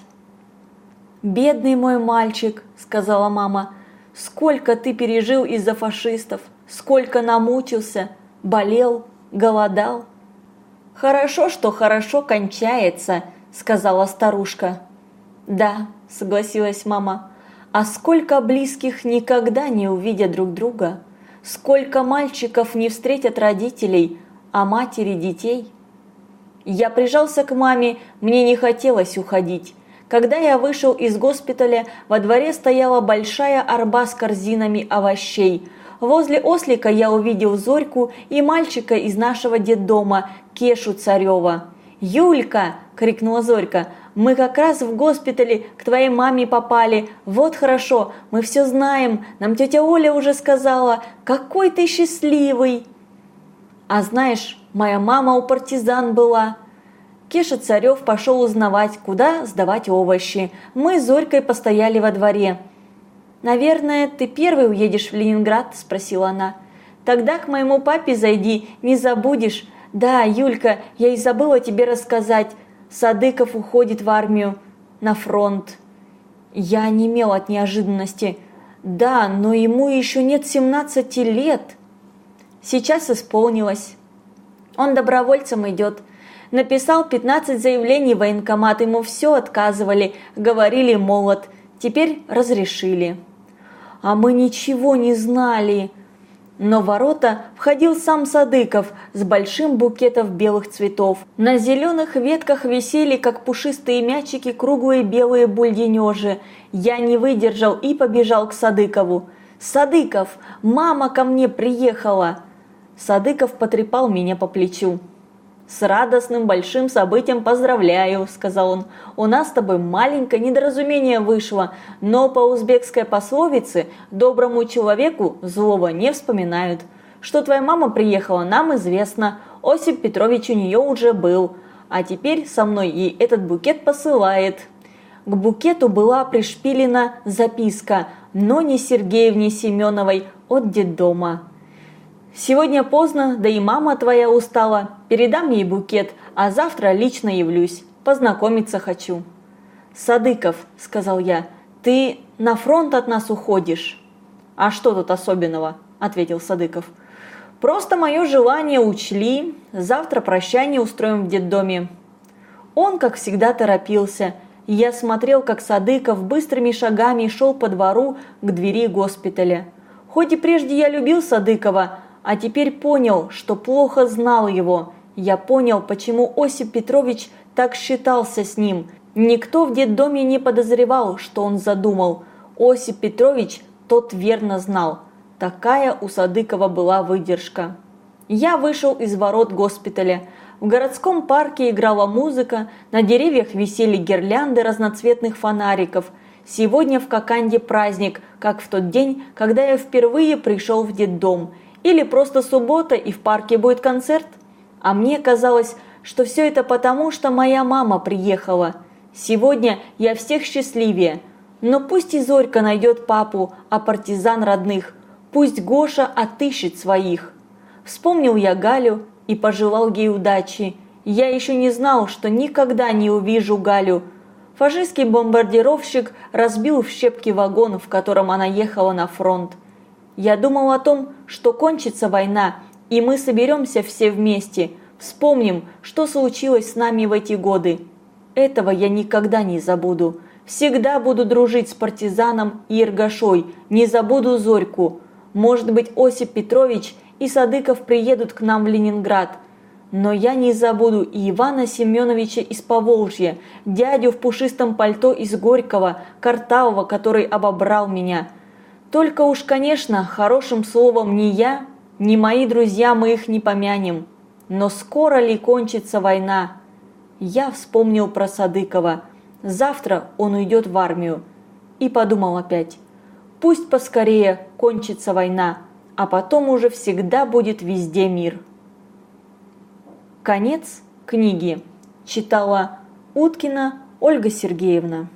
Speaker 1: «Бедный мой мальчик», – сказала мама, – Сколько ты пережил из-за фашистов, сколько намучился, болел, голодал. Хорошо, что хорошо кончается, сказала старушка. Да, согласилась мама. А сколько близких никогда не увидят друг друга, сколько мальчиков не встретят родителей, а матери детей. Я прижался к маме, мне не хотелось уходить. Когда я вышел из госпиталя, во дворе стояла большая арба с корзинами овощей. Возле ослика я увидел Зорьку и мальчика из нашего детдома, Кешу Царева. «Юлька!» – крикнула Зорька. «Мы как раз в госпитале к твоей маме попали. Вот хорошо, мы все знаем. Нам тетя Оля уже сказала. Какой ты счастливый!» «А знаешь, моя мама у партизан была», Кеша Царев пошел узнавать, куда сдавать овощи. Мы с Зорькой постояли во дворе. «Наверное, ты первый уедешь в Ленинград?» – спросила она. «Тогда к моему папе зайди, не забудешь. Да, Юлька, я и забыла тебе рассказать. Садыков уходит в армию, на фронт». Я немел от неожиданности. «Да, но ему еще нет 17 лет». Сейчас исполнилось. Он добровольцем идет – Написал 15 заявлений в военкомат, ему все отказывали, говорили молод, теперь разрешили. А мы ничего не знали. Но в ворота входил сам Садыков с большим букетом белых цветов. На зеленых ветках висели, как пушистые мячики, круглые белые бульденежи. Я не выдержал и побежал к Садыкову. «Садыков, мама ко мне приехала!» Садыков потрепал меня по плечу. «С радостным большим событием поздравляю», – сказал он. «У нас с тобой маленькое недоразумение вышло, но по узбекской пословице доброму человеку злого не вспоминают. Что твоя мама приехала, нам известно. Осип Петрович у нее уже был, а теперь со мной ей этот букет посылает». К букету была пришпилена записка, но не Сергеевне Семеновой от детдома. Сегодня поздно, да и мама твоя устала. Передам ей букет, а завтра лично явлюсь. Познакомиться хочу». «Садыков», – сказал я, – «ты на фронт от нас уходишь». «А что тут особенного?» – ответил Садыков. «Просто мое желание учли. Завтра прощание устроим в детдоме». Он, как всегда, торопился. Я смотрел, как Садыков быстрыми шагами шел по двору к двери госпиталя. Хоть и прежде я любил Садыкова, а теперь понял, что плохо знал его. Я понял, почему Осип Петрович так считался с ним. Никто в детдоме не подозревал, что он задумал. Осип Петрович тот верно знал. Такая у Садыкова была выдержка. Я вышел из ворот госпиталя. В городском парке играла музыка, на деревьях висели гирлянды разноцветных фонариков. Сегодня в Коканде праздник, как в тот день, когда я впервые пришел в детдом – или просто суббота и в парке будет концерт? А мне казалось, что все это потому, что моя мама приехала. Сегодня я всех счастливее. Но пусть и Зорька найдет папу, а партизан родных. Пусть Гоша отыщет своих. Вспомнил я Галю и пожелал ей удачи. Я еще не знал, что никогда не увижу Галю. Фашистский бомбардировщик разбил в щепки вагон, в котором она ехала на фронт. Я думал о том, что кончится война, и мы соберемся все вместе, вспомним, что случилось с нами в эти годы. Этого я никогда не забуду. Всегда буду дружить с партизаном и Иргашой, не забуду Зорьку. Может быть, Осип Петрович и Садыков приедут к нам в Ленинград. Но я не забуду и Ивана Семеновича из Поволжья, дядю в пушистом пальто из Горького, Картавого, который обобрал меня – только уж, конечно, хорошим словом ни я, ни мои друзья мы их не помянем. Но скоро ли кончится война? Я вспомнил про Садыкова. Завтра он уйдет в армию. И подумал опять. Пусть поскорее кончится война, а потом уже всегда будет везде мир. Конец книги. Читала Уткина Ольга Сергеевна.